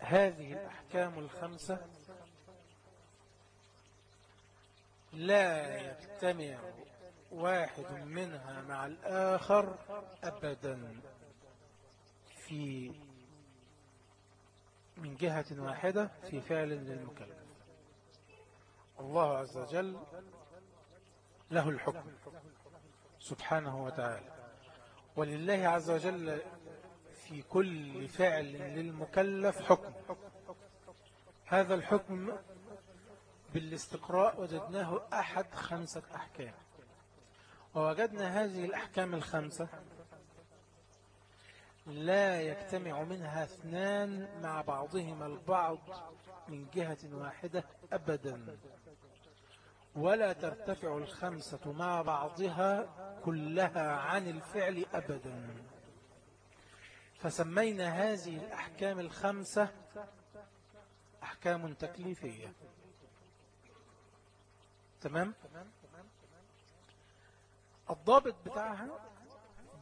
هذه الأحكام الخمسة لا يجتمع واحد منها مع الآخر أبدا. في من جهة واحدة في فعل للمكلف. الله عز وجل له الحكم سبحانه وتعالى. ولله عز وجل في كل فعل للمكلف حكم. هذا الحكم بالاستقراء وجدناه أحد خمسة أحكام. ووجدنا هذه الأحكام الخمسة لا يجتمع منها اثنان مع بعضهما البعض من جهة واحدة أبدا. ولا ترتفع الخمسة مع بعضها كلها عن الفعل أبدا. فسمينا هذه الأحكام الخمسة أحكام تكليفية. تمام؟ الضابط بتاعها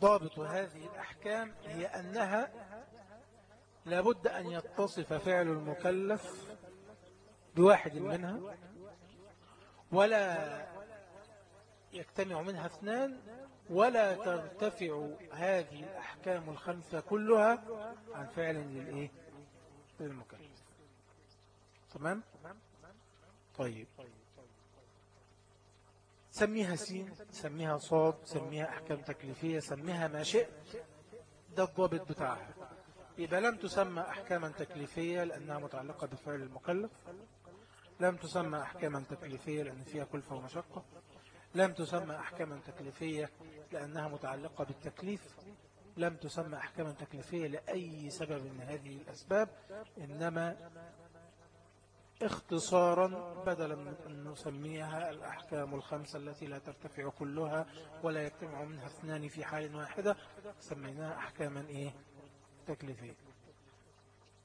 ضابط هذه الأحكام هي أنها لابد أن يتصف فعل المكلف بواحد منها ولا يجتمع منها اثنان ولا ترتفع هذه الأحكام الخمسة كلها عن فعل للإيه؟ للمكلف. تمام؟ طيب. سميها سين سميها صاد سميها أحكام تكليفية سميها ما شئت ده الضابط بتاعها. إذا لم تسمى أحكاما تكليفية لأنها متعلقة بفعل المكلف. لم تسمى أحكاما تكليفية لأن فيها كلفة ومشقة. لم تسمى أحكاما تكليفية لأنها متعلقة بالتكليف. لم تسمى أحكاما تكليفية لأي سبب من هذه الأسباب إنما اختصارا بدلا من أن نسميها الأحكام الخمسة التي لا ترتفع كلها ولا يجتمع منها اثنان في حال واحدة سميناها أحكاما إيه؟ تكليفية.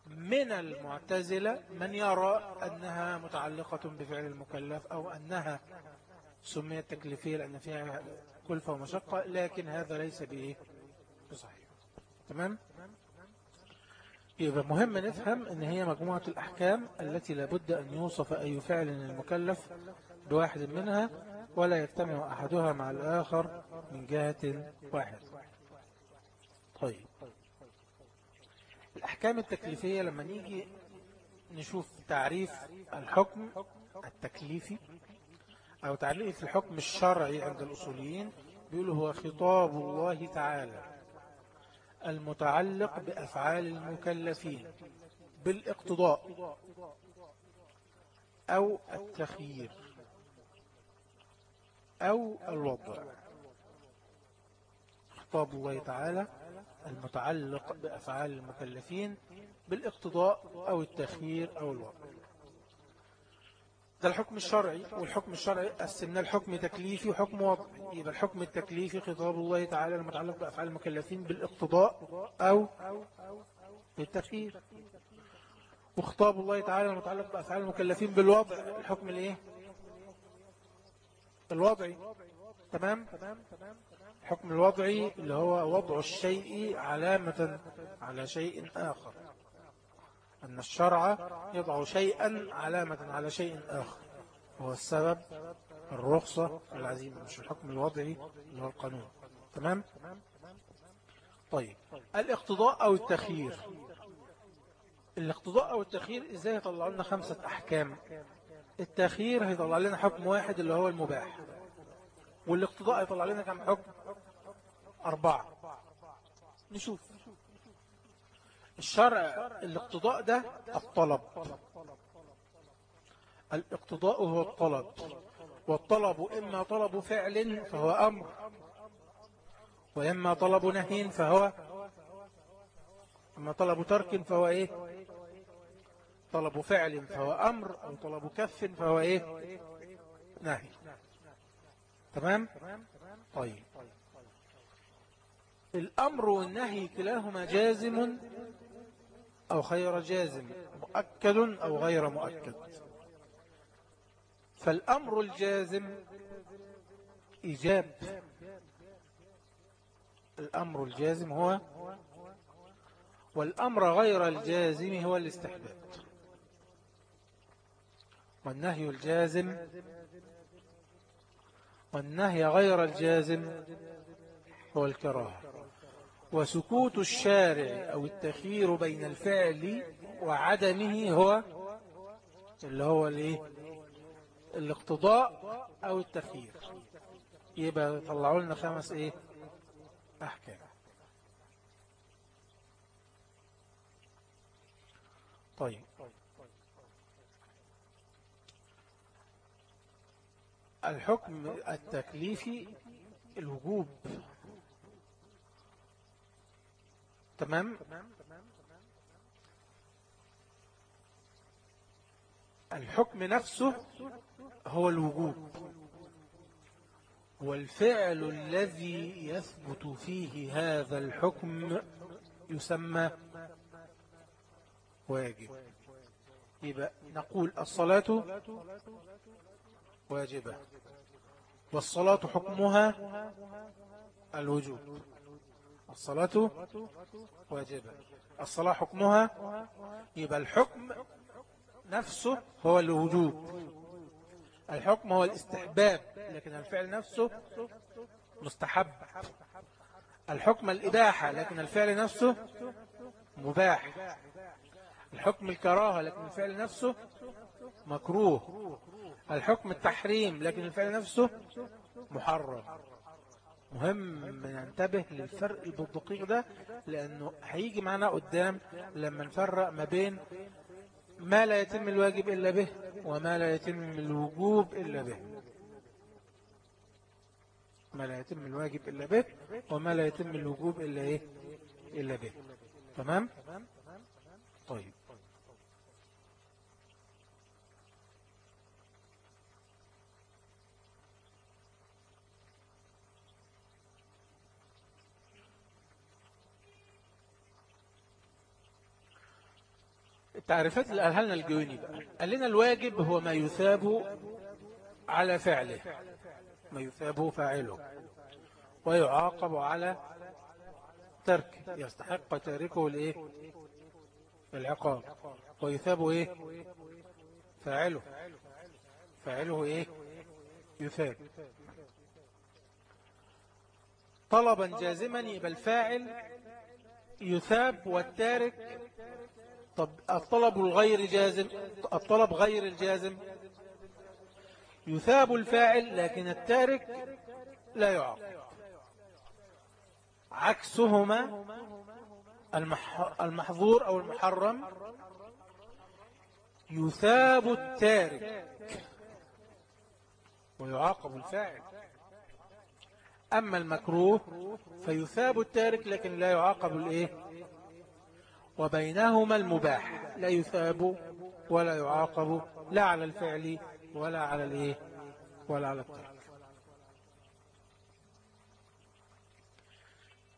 من المعتزلة من يرى أنها متعلقة بفعل المكلف أو أنها سميت تكليفية لأن فيها كلفة ومشقة لكن هذا ليس بإيه بصحيح. تمام؟ يبقى مهم نفهم أن هي مجموعة الأحكام التي لابد أن يوصف أي فعل المكلف بواحد منها ولا يجتمع أحدها مع الآخر من جهة واحد طيب. الأحكام التكليفية لما نيجي نشوف تعريف الحكم التكليفي أو تعريف الحكم الشرعي عند الأصوليين بيقولوا هو خطاب الله تعالى المتعلق بأفعال المكلفين بالاقتضاء أو التخيير أو الوضع. خطاب الله تعالى المتعلق بأفعال المكلفين بالاقتضاء أو التخيير أو الوضع. ده الحكم الشرعي والحكم الشرعي قسمنا الحكم تكليفي وحكم وضعي يبقى الحكم التكليفي خطاب الله تعالى المتعلق بأفعال المكلفين بالاقتضاء أو بالتخيير وخطاب الله تعالى المتعلق بأفعال المكلفين بالوضع. الحكم الإيه؟ الوضعي. تمام؟ الحكم الوضعي اللي هو وضع الشيء علامة على شيء آخر. أن الشرع يضع شيئا علامة على شيء آخر هو السبب الرخصة العزيمة مش الحكم الوضعي اللي هو القانون. تمام؟ طيب الاقتضاء أو التخيير. الاقتضاء أو التخيير إزاي يطلع لنا خمسة أحكام؟ التخيير هيطلع لنا حكم واحد اللي هو المباح والاقتضاء هيطلع لنا كم حكم؟ أربعة. نشوف. الشرع الاقتضاء ده الطلب. الاقتضاء هو الطلب. والطلب إما طلب فعل فهو أمر وإما طلب نهي فهو إما طلب ترك فهو إيه؟ طلب فعل فهو أمر أو طلب كف فهو إيه؟ نهي. تمام؟ طيب. الأمر والنهي كلاهما جازم أو خير جازم مؤكد أو غير مؤكد. فالأمر الجازم إيجاب. الأمر الجازم هو والأمر غير الجازم هو الاستحباب. والنهي الجازم والنهي غير الجازم هو الكراهة. وسكوت الشارع أو التخيير بين الفعل وعدمه هو اللي هو الايه؟ الاقتضاء أو التخيير. يبقى طلعوا لنا خمس إيه؟ أحكام. طيب. الحكم التكليفي الوجوب. تمام؟ الحكم نفسه هو الوجوب والفعل الذي يثبت فيه هذا الحكم يسمى واجب. يبقى نقول الصلاة واجبة والصلاة حكمها الوجوب الصلاة واجبة. الصلاة حكمها يبقى الحكم نفسه هو الوجوب. الحكم هو الاستحباب لكن الفعل نفسه مستحب. الحكم الإباحة لكن الفعل نفسه مباح. الحكم الكراهة لكن الفعل نفسه مكروه. الحكم التحريم لكن الفعل نفسه محرم. مهم ننتبه للفرق الدقيق ده لأنه هيجي معنا قدام لما نفرق ما بين ما لا يتم الواجب إلا به وما لا يتم الوجوب إلا به. ما لا يتم الواجب إلا به وما لا يتم الوجوب إلا إيه؟ إلا به. تمام؟ طيب. التعريفات اللي قالها لنا الجويني بقى. قال لنا الواجب هو ما يثاب على فعله. ما يثاب فاعله. ويعاقب على ترك يستحق تاركه الإيه؟ العقاب. ويثاب إيه؟ فاعله. فاعله إيه؟ يثاب. طلبا جازما يبقى الفاعل يثاب والتارك طب الطلب الغير جازم الطلب غير الجازم. يثاب الفاعل لكن التارك لا يعاقب عكسهما المحظور أو المحرم. يثاب التارك ويعاقب الفاعل. أما المكروه فيثاب التارك لكن لا يعاقب الإيه؟ وبينهما المباح. لا يثاب ولا يعاقب لا على الفعل ولا على الايه ولا على الترك.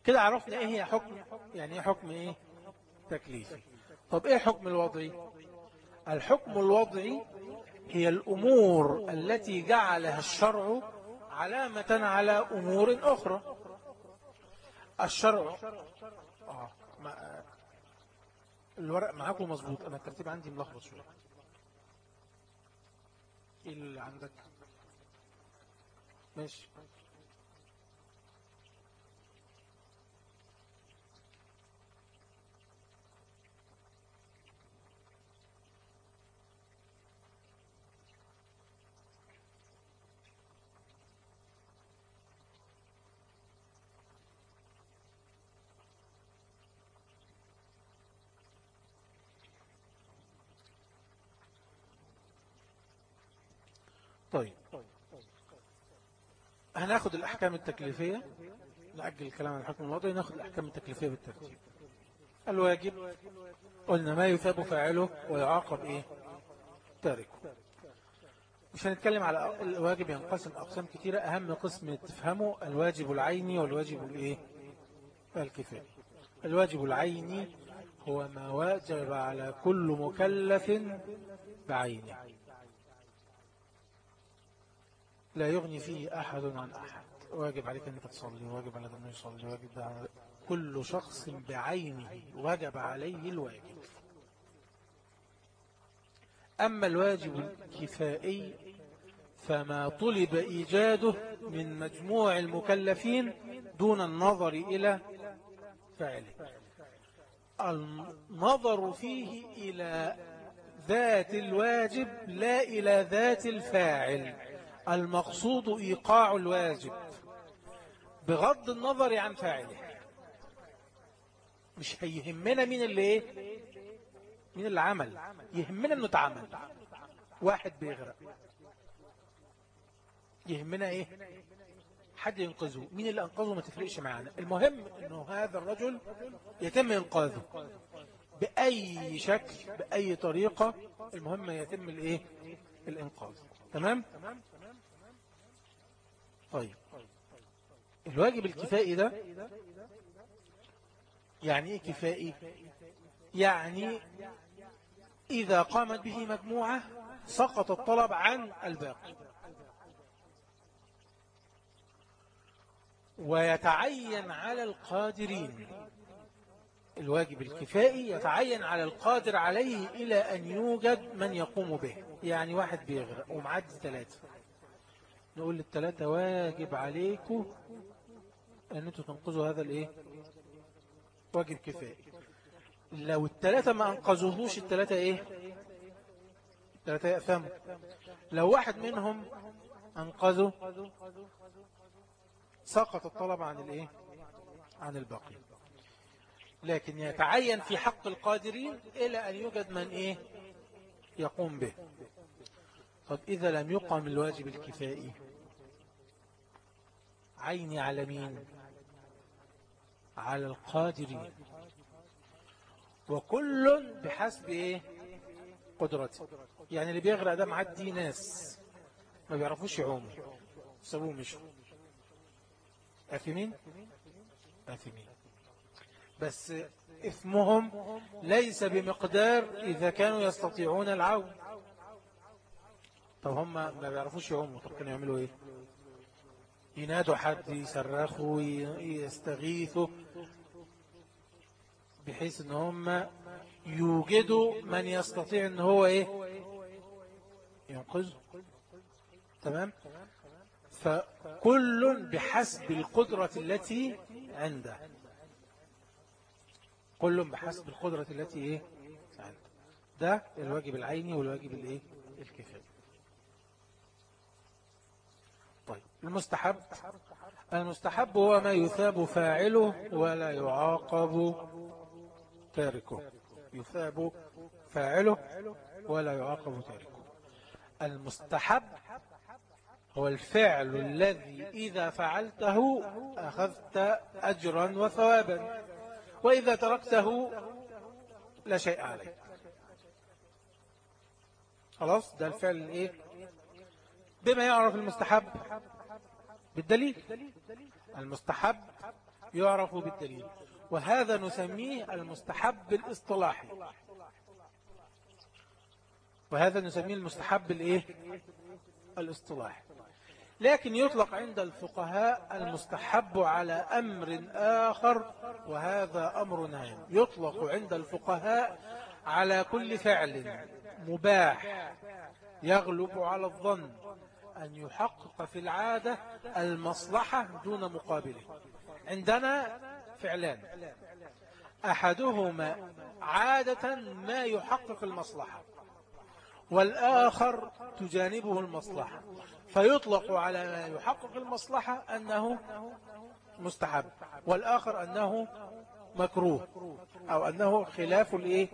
كده عرفنا إيه هي حكم يعني إيه حكم إيه؟ تكليفي طب إيه حكم الوضعي الحكم الوضعي هي الأمور التي جعلها الشرع علامة على أمور أخرى. الشرع آه الورق معاكم مظبوط. أنا الترتيب عندي ملخبط شوية. إيه اللي عندك؟ ماشي. طيب. هناخد الأحكام التكليفية. نأجل الكلام عن الحكم الوضعي ناخد الأحكام التكليفية بالترتيب. الواجب قلنا ما يثاب فاعله ويعاقب إيه؟ تاركه. مش هنتكلم على الواجب ينقسم أقسام كثيرة أهم قسم تفهمه الواجب العيني والواجب الإيه؟ الكفاية. الواجب العيني هو ما واجب على كل مكلف بعينه. لا يغني فيه أحد عن أحد. واجب عليك أنك تصلي واجب على أنه يصلي واجب كل شخص بعينه وجب عليه الواجب. أما الواجب الكفائي فما طلب إيجاده من مجموع المكلفين دون النظر إلى فعله. النظر فيه إلى ذات الواجب لا إلى ذات الفاعل. المقصود إيقاع الواجب بغض النظر عن فاعله. مش هيهمنا مين اللي إيه؟ مين اللي عمل. يهمنا إنه اتعمل. واحد بيغرق. يهمنا إيه؟ حد ينقذه. مين اللي أنقذه؟ ما تفرقش معانا. المهم إنه هذا الرجل يتم إنقاذه. بأي شكل بأي طريقة المهم يتم الإيه؟ الإنقاذ. تمام؟ طيب. الواجب الكفائي ده يعني إيه كفائي؟ يعني إذا قامت به مجموعة سقط الطلب عن الباقي. ويتعين على القادرين. الواجب الكفائي يتعين على القادر عليه إلى أن يوجد من يقوم به. يعني واحد بيغرق ومعدي ثلاثة. نقول للثلاثة واجب عليكم أن أنتوا تنقذوا هذا الإيه؟ واجب كفائي لو الثلاثة ما أنقذوهوش الثلاثة إيه؟ الثلاثة يأثموا لو واحد منهم أنقذوا سقط الطلب عن الإيه؟ عن الباقي. لكن يتعين في حق القادرين إلى أن يوجد من إيه؟ يقوم به. طب إذا لم يقم الواجب الكفائي. عيني على مين؟ على القادرين وكل بحسب إيه؟ قدرته. يعني اللي بيغرق ده معدي ناس. ما بيعرفوش يعوموا. سابوه مشوا أثمين أثمين بس إثمهم ليس بمقدار إذا كانوا يستطيعون العون. طب هم ما بيعرفوش يعوموا طب يعملوا إيه؟ ينادوا حد يصرخوا يستغيثوا بحيث إن هم يوجدوا من يستطيع إن هو إيه؟ ينقذ تمام؟ فكل بحسب القدرة التي عنده. كل بحسب القدرة التي إيه؟ عنده. ده الواجب العيني والواجب الإيه؟ الكفاية طيب المستحب. المستحب هو ما يثاب فاعله ولا يعاقب تاركه. يثاب فاعله ولا يعاقب تاركه. المستحب هو الفعل الذي إذا فعلته أخذت أجرا وثوابا وإذا تركته لا شيء عليك خلاص؟ ده الفعل الإيه؟ بما يعرف المستحب. بالدليل؟ المستحب يعرف بالدليل. وهذا نسميه المستحب الاصطلاحي. وهذا نسميه المستحب الايه؟ الاصطلاحي. لكن يطلق عند الفقهاء المستحب على أمر آخر وهذا أمر هام يطلق عند الفقهاء على كل فعل مباح يغلب على الظن. أن يحقق في العادة المصلحة دون مقابله. عندنا فعلان. أحدهما عادة ما يحقق المصلحة والآخر تجانبه المصلحة. فيطلق على ما يحقق المصلحة أنه مستحب والآخر أنه مكروه أو أنه خلاف الإيه؟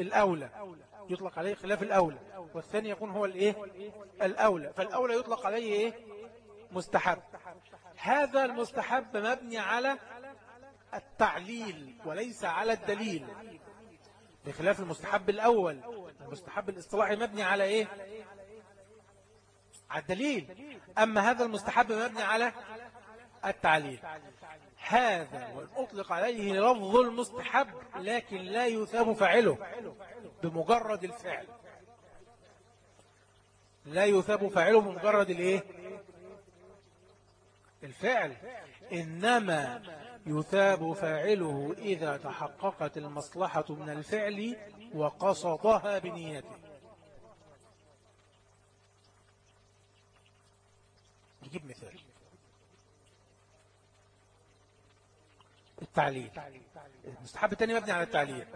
الأولى. يطلق عليه خلاف الأولى والثاني يكون هو الإيه؟ الأولى. فالأولى يطلق عليه إيه؟ مستحب. هذا المستحب مبني على التعليل وليس على الدليل. بخلاف المستحب الأول المستحب الاصطلاحي مبني على إيه؟ على الدليل. أما هذا المستحب مبني على التعليل. هذا أطلق عليه لفظ المستحب لكن لا يثاب فعله بمجرد الفعل. لا يثاب فعله بمجرد الايه؟ الفعل. إنما يثاب فاعله إذا تحققت المصلحة من الفعل وقصدها بنيته. نجيب مثال. التعليل. المستحب الثاني مبني على التعليل.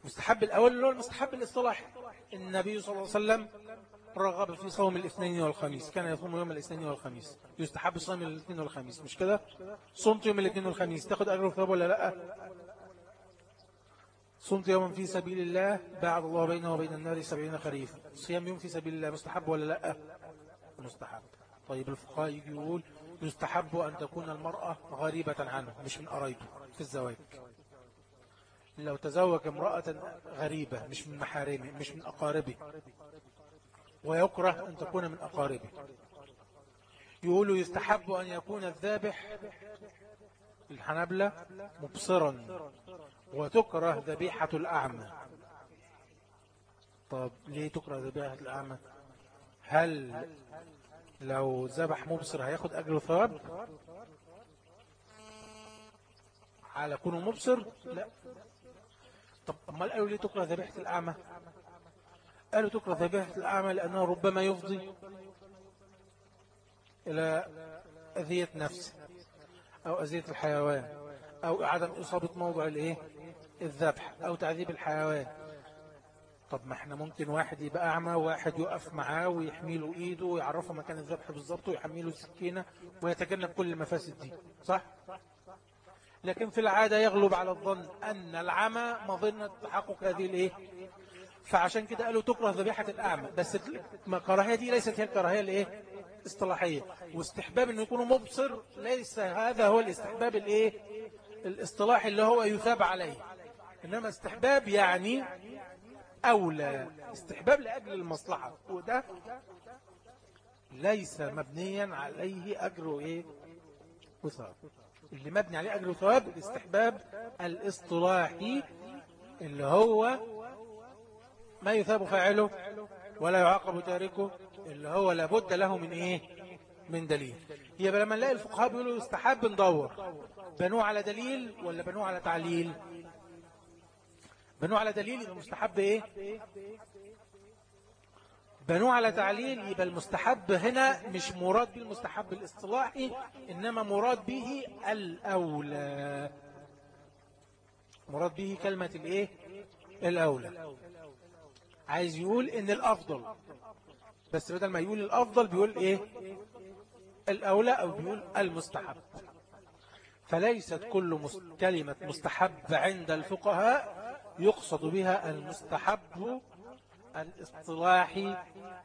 المستحب الأول اللي هو المستحب الاصطلاحي النبي صلى الله عليه وسلم رغب في صوم الاثنين والخميس. كان يصوم يوم الاثنين والخميس. يستحب صوم الاثنين والخميس. مش كده؟ صمت يوم الاثنين والخميس. تاخد أجر وثواب ولا لأ؟ صمت يوما في سبيل الله بعد الله بينه وبين النار سبعين خريفا. صيام يوم في سبيل الله مستحب ولا لأ؟ مستحب. طيب الفقهاء يقول يستحب أن تكون المرأة غريبة عنه مش من قرايبه في الزواج. لو تزوج امرأة غريبة مش من محارمه مش من أقاربه. ويكره أن تكون من أقاربه. يقولوا يستحب أن يكون الذابح الحنبلة مبصرا وتكره ذبيحة الأعمى. طب ليه تكره ذبيحة الأعمى؟ هل لو ذبح مبصر هياخد أجر ثواب على كونه مبصر؟ لا. طب أمال قالوا ليه تكره ذبيحة الأعمى؟ قالوا تكره ذبيحة الأعمى لأنه ربما يفضي إلى أذية نفسه أو أذية الحيوان أو عدم إصابة موضع الإيه؟ الذبح أو تعذيب الحيوان. طب ما إحنا ممكن واحد يبقى أعمى وواحد يقف معاه ويحميله إيده ويعرفه مكان الذبح بالظبط ويحميله السكينة ويتجنب كل المفاسد دي صح؟ لكن في العادة يغلب على الظن أن العمى مظنة تحقق هذه الإيه؟ فعشان كده قالوا تكره ذبيحة الأعمى بس الكراهية دي ليست هي الكراهية الإيه؟ اصطلاحية واستحباب أنه يكون مبصر ليس هذا هو الاستحباب الإيه؟ الاصطلاحي اللي هو يثاب عليه إنما استحباب يعني أولى استحباب لأجل المصلحة. وده ليس مبنيا عليه أجر إيه؟ وثواب اللي مبني عليه أجر وثواب الاستحباب الاصطلاحي اللي هو ما يثاب فاعله ولا يعاقب تاركه اللي هو لابد له من إيه؟ من دليل. يبقى لما نلاقي الفقهاء بيقولوا يستحب ندور. بنوه على دليل ولا بنوه على تعليل؟ بنوه على دليل يبقى مستحب إيه؟ بنوه على تعليل يبقى المستحب هنا مش مراد به المستحب الاصطلاحي إنما مراد به الأولى. مراد به كلمة الإيه؟ الأولى. عايز يقول إن الأفضل. بس بدل ما يقول الأفضل بيقول إيه؟ الأولى أو بيقول المستحب. فليست كل كلمة مستحب عند الفقهاء يقصد بها المستحب الاصطلاحي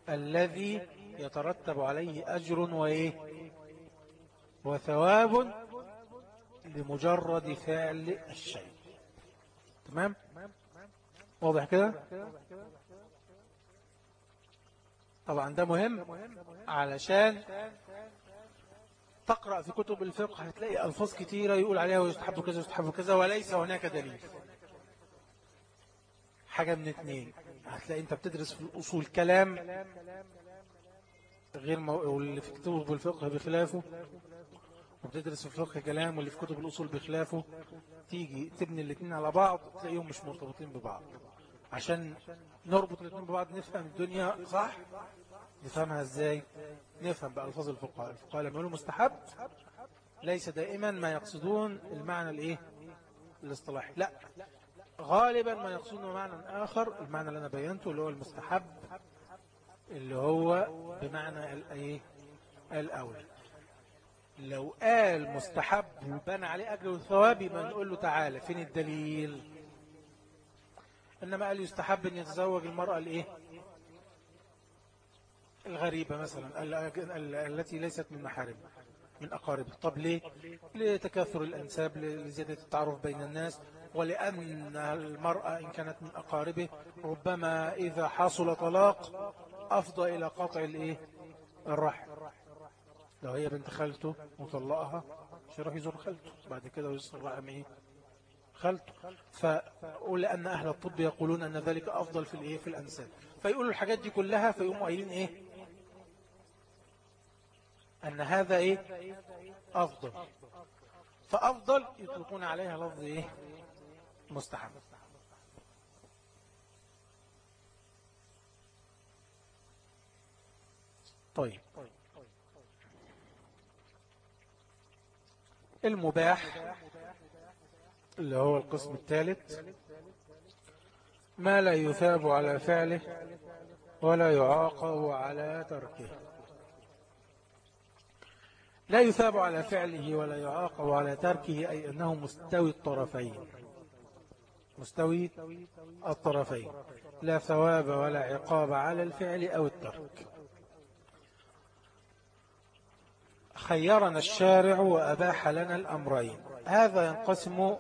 الذي يترتب عليه أجر وإيه؟ وثواب لمجرد فعل الشيء. تمام؟ واضح كده؟ طبعا ده مهم علشان تقرأ في كتب الفقه هتلاقي ألفاظ كتيرة يقول عليها ويستحب كذا ويستحب كذا وليس هناك دليل. حاجة من اتنين. هتلاقي انت بتدرس في الأصول كلام غير مو... واللي في كتب الفقه بخلافه وبتدرس في الفقه كلام واللي في كتب الأصول بخلافه. تيجي تبني الاثنين على بعض تلاقيهم مش مرتبطين ببعض. عشان نربط الاثنين ببعض نفهم الدنيا صح؟ نفهمها إزاي؟ نفهم بألفاظ الفقهاء. الفقهاء لما يقولوا مستحب ليس دائما ما يقصدون المعنى الإيه؟ الاصطلاحي. لا. غالبا ما يقصدون معنى آخر المعنى اللي أنا بينته اللي هو المستحب اللي هو بمعنى الايه الأول. لو قال مستحب وبنى عليه أجر وثواب يبقى نقول له تعالى فين الدليل؟ إنما قال يستحب أن يتزوج المرأة الإيه الغريبة مثلا التي ليست من محارم من أقاربه طب ليه؟ لتكاثر الأنساب لزيادة التعرف بين الناس. ولأن المرأة إن كانت من أقاربه ربما إذا حصل طلاق أفضى إلى قطع الإيه الرحم. لو هي بنت خالته مطلقها مش يروح يزور خالته. بعد كده ويصل رحم إيه؟ خالته. فلأن أهل الطب يقولون أن ذلك أفضل في الإيه في الأنساب. فيقولوا الحاجات دي كلها فيقوموا قايلين إيه؟ أن هذا إيه؟ أفضل. فأفضل يطلقون عليها لفظ إيه؟ مستحب. طيب. المباح اللي هو القسم الثالث ما لا يثاب على فعله ولا يعاقب على تركه. لا يثاب على فعله ولا يعاقب على تركه أي أنه مستوي الطرفين. مستوي الطرفين لا ثواب ولا عقاب على الفعل أو الترك. خيرنا الشارع وأباح لنا الأمرين. هذا ينقسم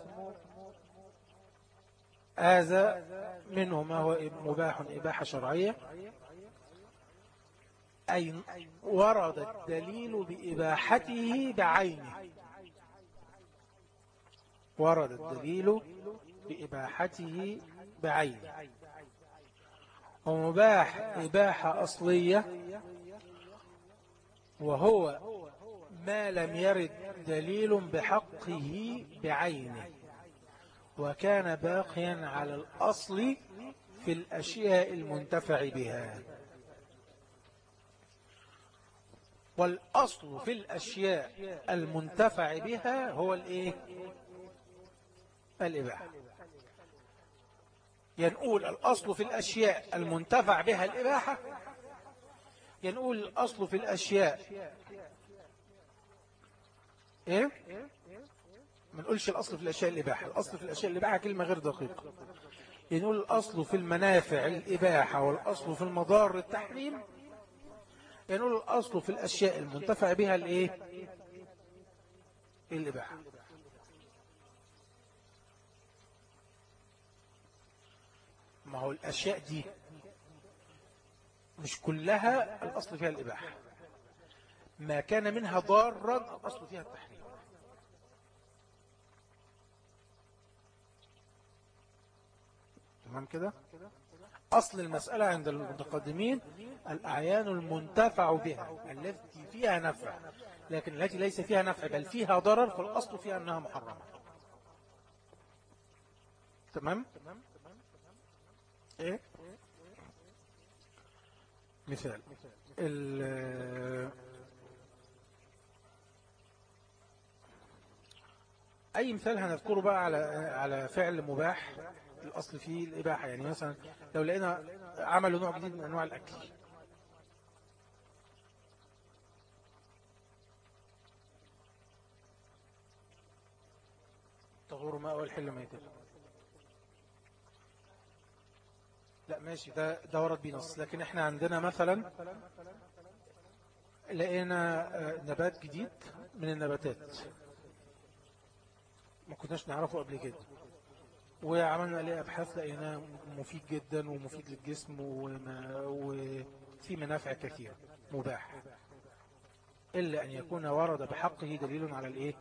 هذا منه ما هو مباح إباحة شرعية. أي ورد الدليل بإباحته بعينه. ورد الدليل بإباحته بعينه. ومباح إباحة أصلية وهو ما لم يرد دليل بحقه بعينه. وكان باقيا على الأصل في الأشياء المنتفع بها. والأصل في الأشياء المنتفع بها هو الإيه؟ الإباحة. ينقول الأصل في الأشياء المنتفع بها الإباحة ينقول الأصل في الأشياء إيه؟ ما نقولش الأصل في الأشياء الإباحة الأصل في الأشياء الإباحة كلمة غير دقيقة. ينقول الأصل في المنافع الإباحة والأصل في المضار التحريم ينقول الأصل في الأشياء المنتفع بها الإيه؟ الإباحة. ما هو الأشياء دي مش كلها الأصل فيها الإباحة. ما كان منها ضارا الأصل فيها التحريم. تمام كده؟ أصل المسألة عند المتقدمين الأعيان المنتفع بها التي فيها نفع لكن التي ليس فيها نفع بل فيها ضرر فالأصل فيها أنها محرمة. تمام؟ إيه؟ مثال. أي مثال هنذكره بقى على على فعل مباح؟ الأصل فيه الإباحة. يعني مثلا لو لقينا عملوا نوع جديد من أنواع الأكل. تغور ماء والحل ميتة. لا ماشي ده ده ورد بنص لكن إحنا عندنا مثلا لقينا آه، نبات جديد من النباتات ما كناش نعرفه قبل كده. وعملنا عليه أبحاث لقيناه مفيد جدا ومفيد للجسم وفي منافع كثيرة مباح. إلا أن يكون ورد بحقه دليل على الإيه؟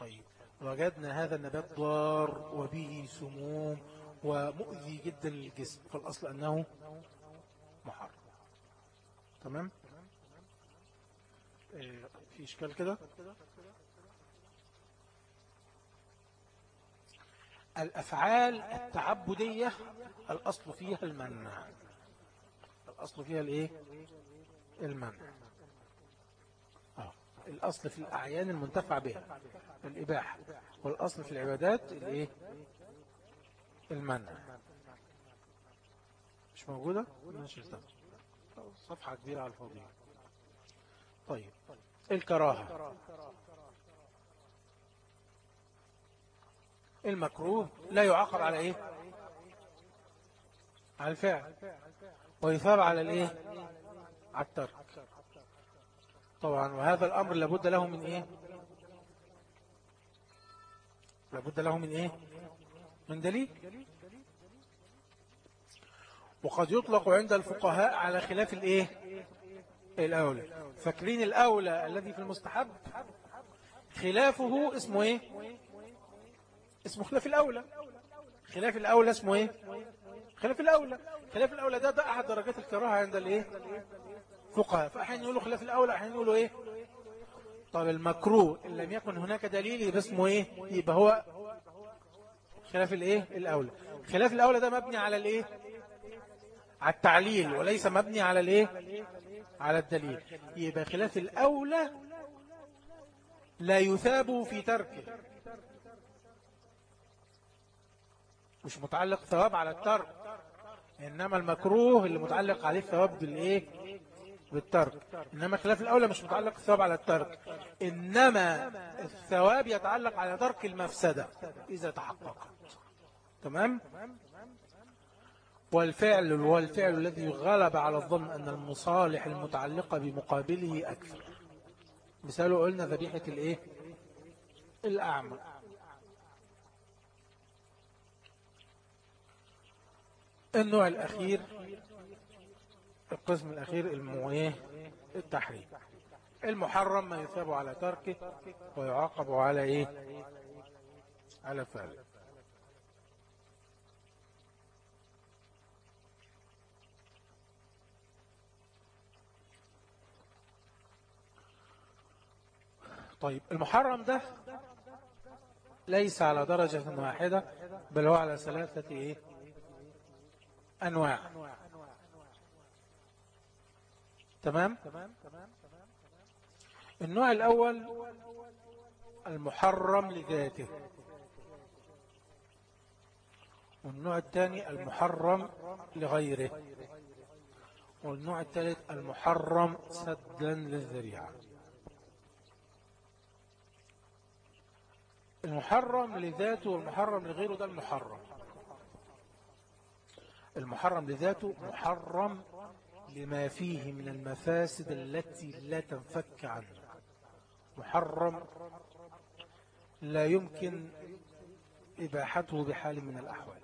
طيب وجدنا هذا النبات ضار وبه سموم ومؤذي جدا للجسم فالأصل أنه محرم تمام إيه، في إشكال كده الأفعال التعبدية الأصل فيها المنع الأصل فيها الإيه؟ المنع آه. الأصل في الأعيان المنتفع بها الإباحة والأصل في العبادات الإيه؟ المنع مش موجودة؟ ماشي صفحة كبيرة على الفاضية طيب الكراهة. المكروه لا يعاقب على إيه؟ على الفعل. ويثاب على الإيه؟ على الترك. طبعا وهذا الأمر لابد له من إيه؟ لابد له من إيه؟ من دليل؟ وقد يطلق عند الفقهاء على خلاف الايه؟ الأولى. فاكرين الأولى الذي في المستحب؟ خلافه اسمه إيه؟ اسمه خلاف الأولى. خلاف الأولى اسمه إيه؟ خلاف الأولى. خلاف الأولى ده ده أحد درجات الكراهة عند الإيه؟ فقهاء فأحيانا يقولوا خلاف الأولى أحيانا يقولوا إيه؟ طب المكروه إن لم يكن هناك دليل يبقى اسمه إيه؟ يبقى هو خلاف الإيه؟ الأولى. خلاف الأولى ده مبني على الإيه؟ على التعليل وليس مبني على الإيه؟ على الدليل. يبقى خلاف الأولى لا يثاب في تركه مش متعلق ثواب على الترك إنما المكروه اللي متعلق عليه الثواب بالإيه؟ بالترك. إنما خلاف الأولى مش متعلق الثواب على الترك. إنما الثواب يتعلق على ترك المفسدة. إذا تحققت. تمام؟ والفعل والفعل الذي غلب على الظن أن المصالح المتعلقة بمقابله أكثر. مثاله قلنا ذبيحة الإيه؟ الأعمى. النوع الأخير القسم الأخير المويه التحريم. المحرم ما يثاب على تركه ويعاقب على إيه؟ على فعله. طيب المحرم ده ليس على درجة واحدة بل هو على ثلاثة إيه؟ أنواع. تمام؟ النوع الأول المحرم لذاته. والنوع الثاني المحرم لغيره. والنوع الثالث المحرم سدا للذريعة. المحرم لذاته والمحرم لغيره ده المحرم. المحرم لذاته محرم لما فيه من المفاسد التي لا تنفك عنه محرم لا يمكن إباحته بحال من الأحوال.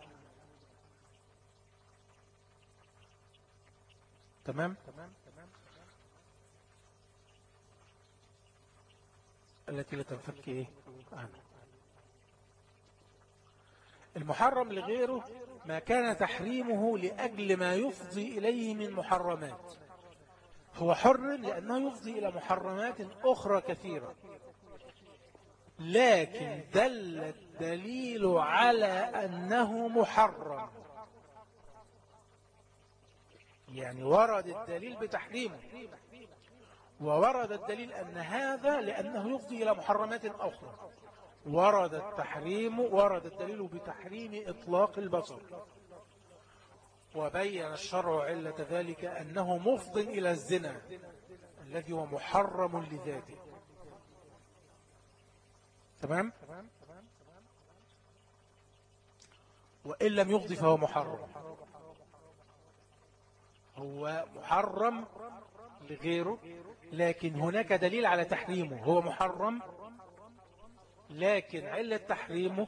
تمام؟ التي لا تنفك إيه؟ عنه المحرم لغيره ما كان تحريمه لأجل ما يفضي إليه من محرمات. هو حر لأنه يفضي إلى محرمات أخرى كثيرة. لكن دل الدليل على أنه محرم. يعني ورد الدليل بتحريمه. وورد الدليل أن هذا لأنه يفضي إلى محرمات أخرى. ورد التحريم ورد الدليل بتحريم إطلاق البصر. وبين الشرع علة ذلك أنه مفض إلى الزنا الذي هو محرم لذاته. تمام؟ وإن لم يفضي فهو محرم. هو محرم لغيره لكن هناك دليل على تحريمه. هو محرم لكن علة تحريمه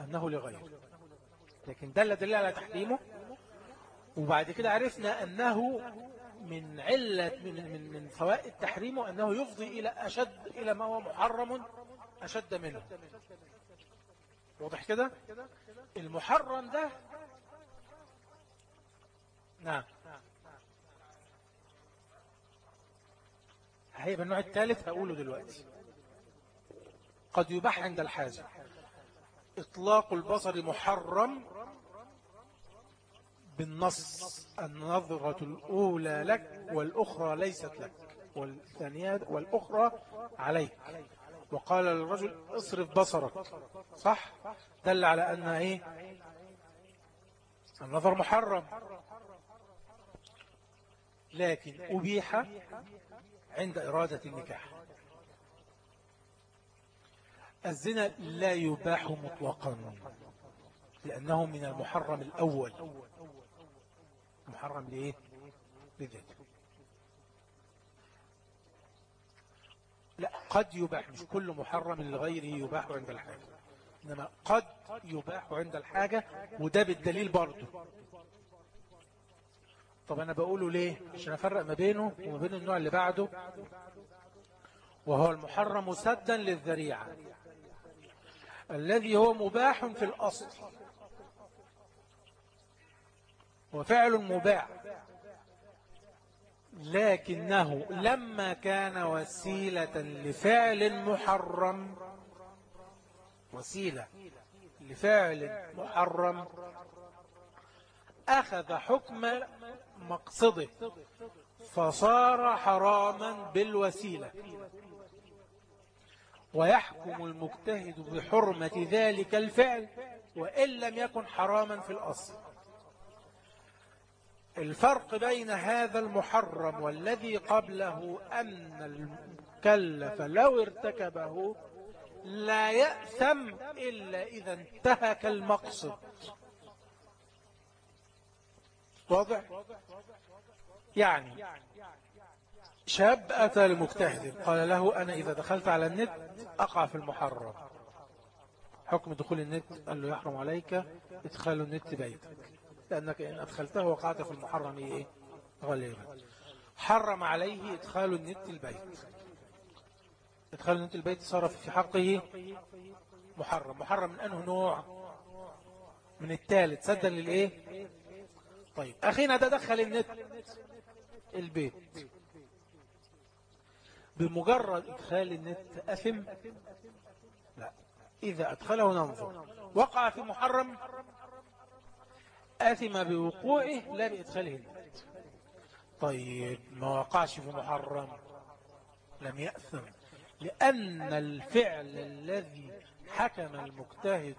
أنه لغيره. لكن دل دليل على تحريمه وبعد كده عرفنا أنه من علة من من من فوائد تحريمه أنه يفضي إلى أشد إلى ما هو محرم أشد منه. واضح كده؟ المحرم ده نعم. هيبقى النوع الثالث هقوله دلوقتي. قد يباح عند الحاجة. إطلاق البصر محرم بالنص. النظرة الأولى لك والأخرى ليست لك والثانية والأخرى عليك. وقال للرجل اصرف بصرك. صح؟ دل على أن إيه؟ النظر محرم. لكن أبيح عند إرادة النكاح. الزنا لا يباح مطلقا لأنه من المحرم الأول. محرم لإيه؟ لذاته. لا قد يباح مش كل محرم لغيره يباح عند الحاجة. إنما قد يباح عند الحاجة وده بالدليل برضه. طب أنا بقوله ليه؟ عشان أفرق ما بينه وما بين النوع اللي بعده. وهو المحرم سدا للذريعة. الذي هو مباح في الأصل. وفعل مباح. لكنه لما كان وسيلة لفعل محرم وسيلة لفعل محرم أخذ حكم مقصده فصار حراما بالوسيلة. ويحكم المجتهد بحرمة ذلك الفعل وإن لم يكن حراما في الأصل. الفرق بين هذا المحرم والذي قبله أن المكلف لو ارتكبه لا يأثم إلا إذا انتهك المقصد. واضح؟ يعني شاب أتى لمجتهد. قال له أنا إذا دخلت على النت أقع في المحرم. حكم دخول النت قال له يحرم عليك إدخال النت بيتك. لأنك إن أدخلته وقعت في المحرم إيه؟ غالبا حرم عليه إدخال النت البيت. إدخال النت البيت صار في حقه محرم. محرم من أنه نوع؟ من الثالث سدا للإيه؟ طيب. أخينا ده دخل النت البيت. بمجرد إدخال النت أثم؟ لا. إذا أدخله ننظر. وقع في محرم. آثم بوقوعه لا بإدخاله النت. طيب ما وقعش في محرم. لم يأثم. لأن الفعل الذي حكم المجتهد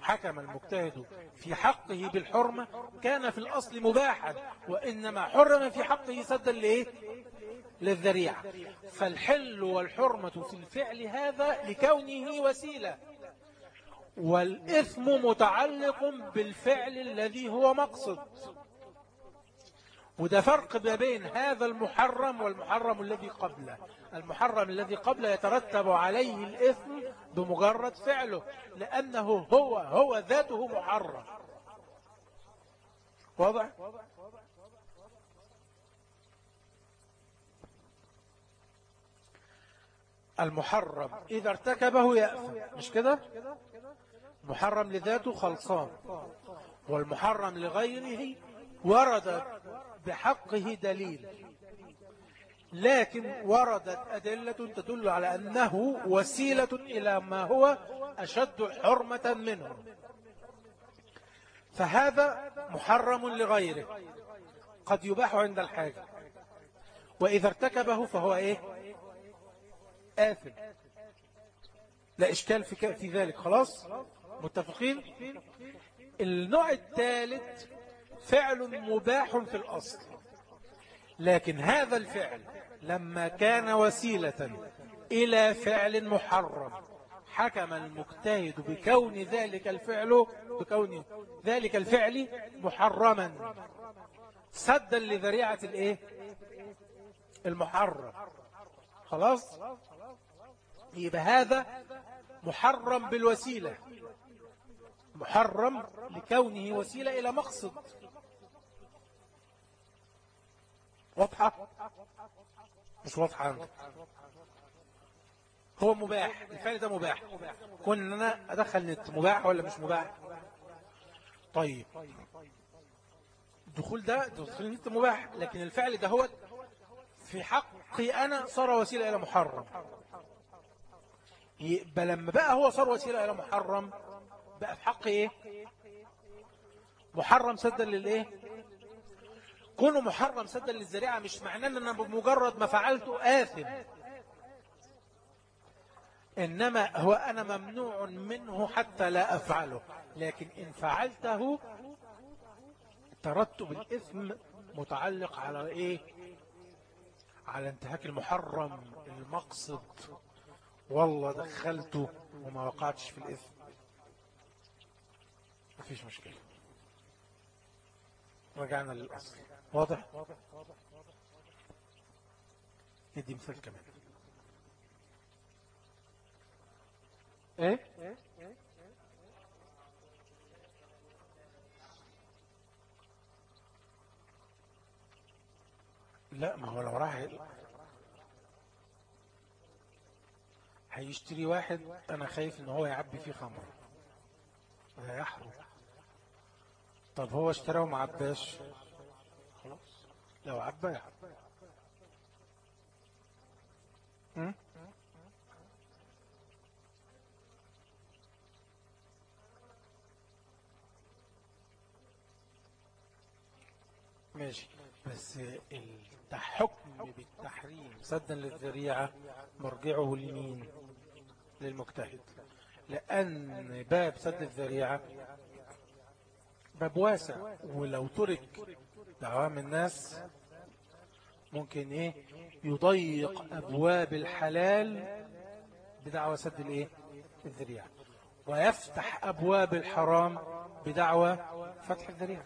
حكم المجتهد في حقه بالحرمة كان في الأصل مباحا وإنما حرم في حقه سدا لإيه؟ للذريعة. فالحل والحرمة في الفعل هذا لكونه وسيلة. والإثم متعلق بالفعل الذي هو مقصد. وده فرق ما بين هذا المحرم والمحرم الذي قبله. المحرم الذي قبله يترتب عليه الإثم بمجرد فعله لأنه هو هو ذاته محرم. واضح؟ المحرم. إذا ارتكبه يأثم مش كده؟ محرم لذاته خلصان. والمحرم لغيره ورد بحقه دليل. لكن وردت أدلة تدل على أنه وسيلة إلى ما هو أشد حرمة منه. فهذا محرم لغيره. قد يباح عند الحاجة. وإذا ارتكبه فهو إيه؟ آثم. لا إشكال في, في ذلك. خلاص؟ متفقين؟ النوع الثالث فعل مباح في الأصل. لكن هذا الفعل لما كان وسيلة إلى فعل محرم حكم المجتهد بكون ذلك الفعل بكون ذلك الفعل محرما. سدا لذريعة الإيه؟ المحرم. خلاص؟ يبقى هذا محرم بالوسيلة. محرم لكونه وسيلة إلى مقصد. واضحة؟ مش واضحة هو مباح الفعل ده مباح. كون إن أنا أدخل نت مباح ولا مش مباح؟ طيب. الدخول ده دخول النت مباح لكن الفعل ده هو في حقي أنا صار وسيلة إلى محرم. يبقى لما بقى هو صار وسيلة إلى محرم بقى في حقي إيه؟ محرم سدا للإيه؟ كونه محرم سدا للذريعة مش معناه إن أنا بمجرد ما فعلته آثم. إنما هو أنا ممنوع منه حتى لا أفعله. لكن إن فعلته ترتب الإثم متعلق على إيه؟ على انتهاك المحرم المقصد. والله دخلته وما وقعتش في الإثم. مفيش مشكلة. رجعنا للأصل. واضح؟ ندي مثال كمان. إيه؟ لا ما هو لو راح هيشتري واحد أنا خايف إن هو يعبي فيه خمر هيحرم طب هو اشتراه ما عباش. خلاص. لو عبى. ماشي. بس الحكم بالتحريم سدا للذريعة مرجعه لمين؟ للمجتهد. لأن باب سد الذريعة باب واسع ولو ترك دعوام الناس ممكن إيه؟ يضيق أبواب الحلال بدعوى سد الإيه؟ الذريعة. ويفتح أبواب الحرام بدعوى فتح الذريعة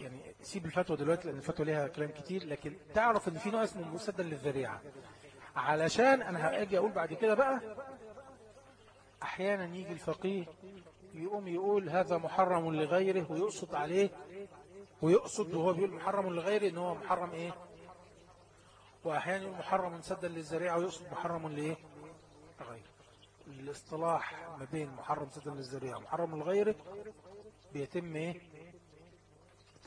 يعني سيب الفتوى دلوقتي لأن الفتوى ليها كلام كتير لكن تعرف إن في نوع اسمه مسدا للذريعة. علشان أنا هأجي أقول بعد كده بقى أحيانا يجي الفقيه يقوم يقول هذا محرم لغيره ويقصد عليه ويقصد وهو بيقول محرم لغيره إن هو محرم إيه؟ واحيانا يقول محرم سدا للذريعة ويقصد محرم لإيه؟ لغيره. الاصطلاح ما بين محرم سدا للذريعة ومحرم لغيره بيتم إيه؟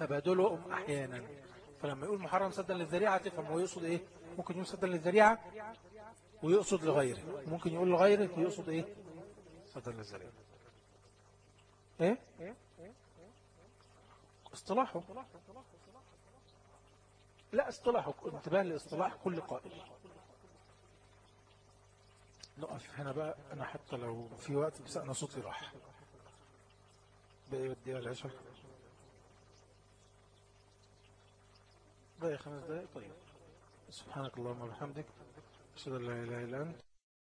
تبادلهم أحيانا. فلما يقول محرم سدا للذريعة تفهم هو يقصد إيه؟ ممكن يقول سدا للذريعة ويقصد لغيره. ممكن يقول لغيره ويقصد إيه؟ سدا للذريعة. إيه؟ اصطلاحه. لا اصطلاحه. انتباه لاصطلاح كل قائل. نقف هنا بقى. أنا حتى لو في وقت بس أنا صوتي راح. بقى يوديها العشاء. بقى خمس دقائق طيب. سبحانك اللهم وبحمدك أشهد أن لا إله إلا أنت.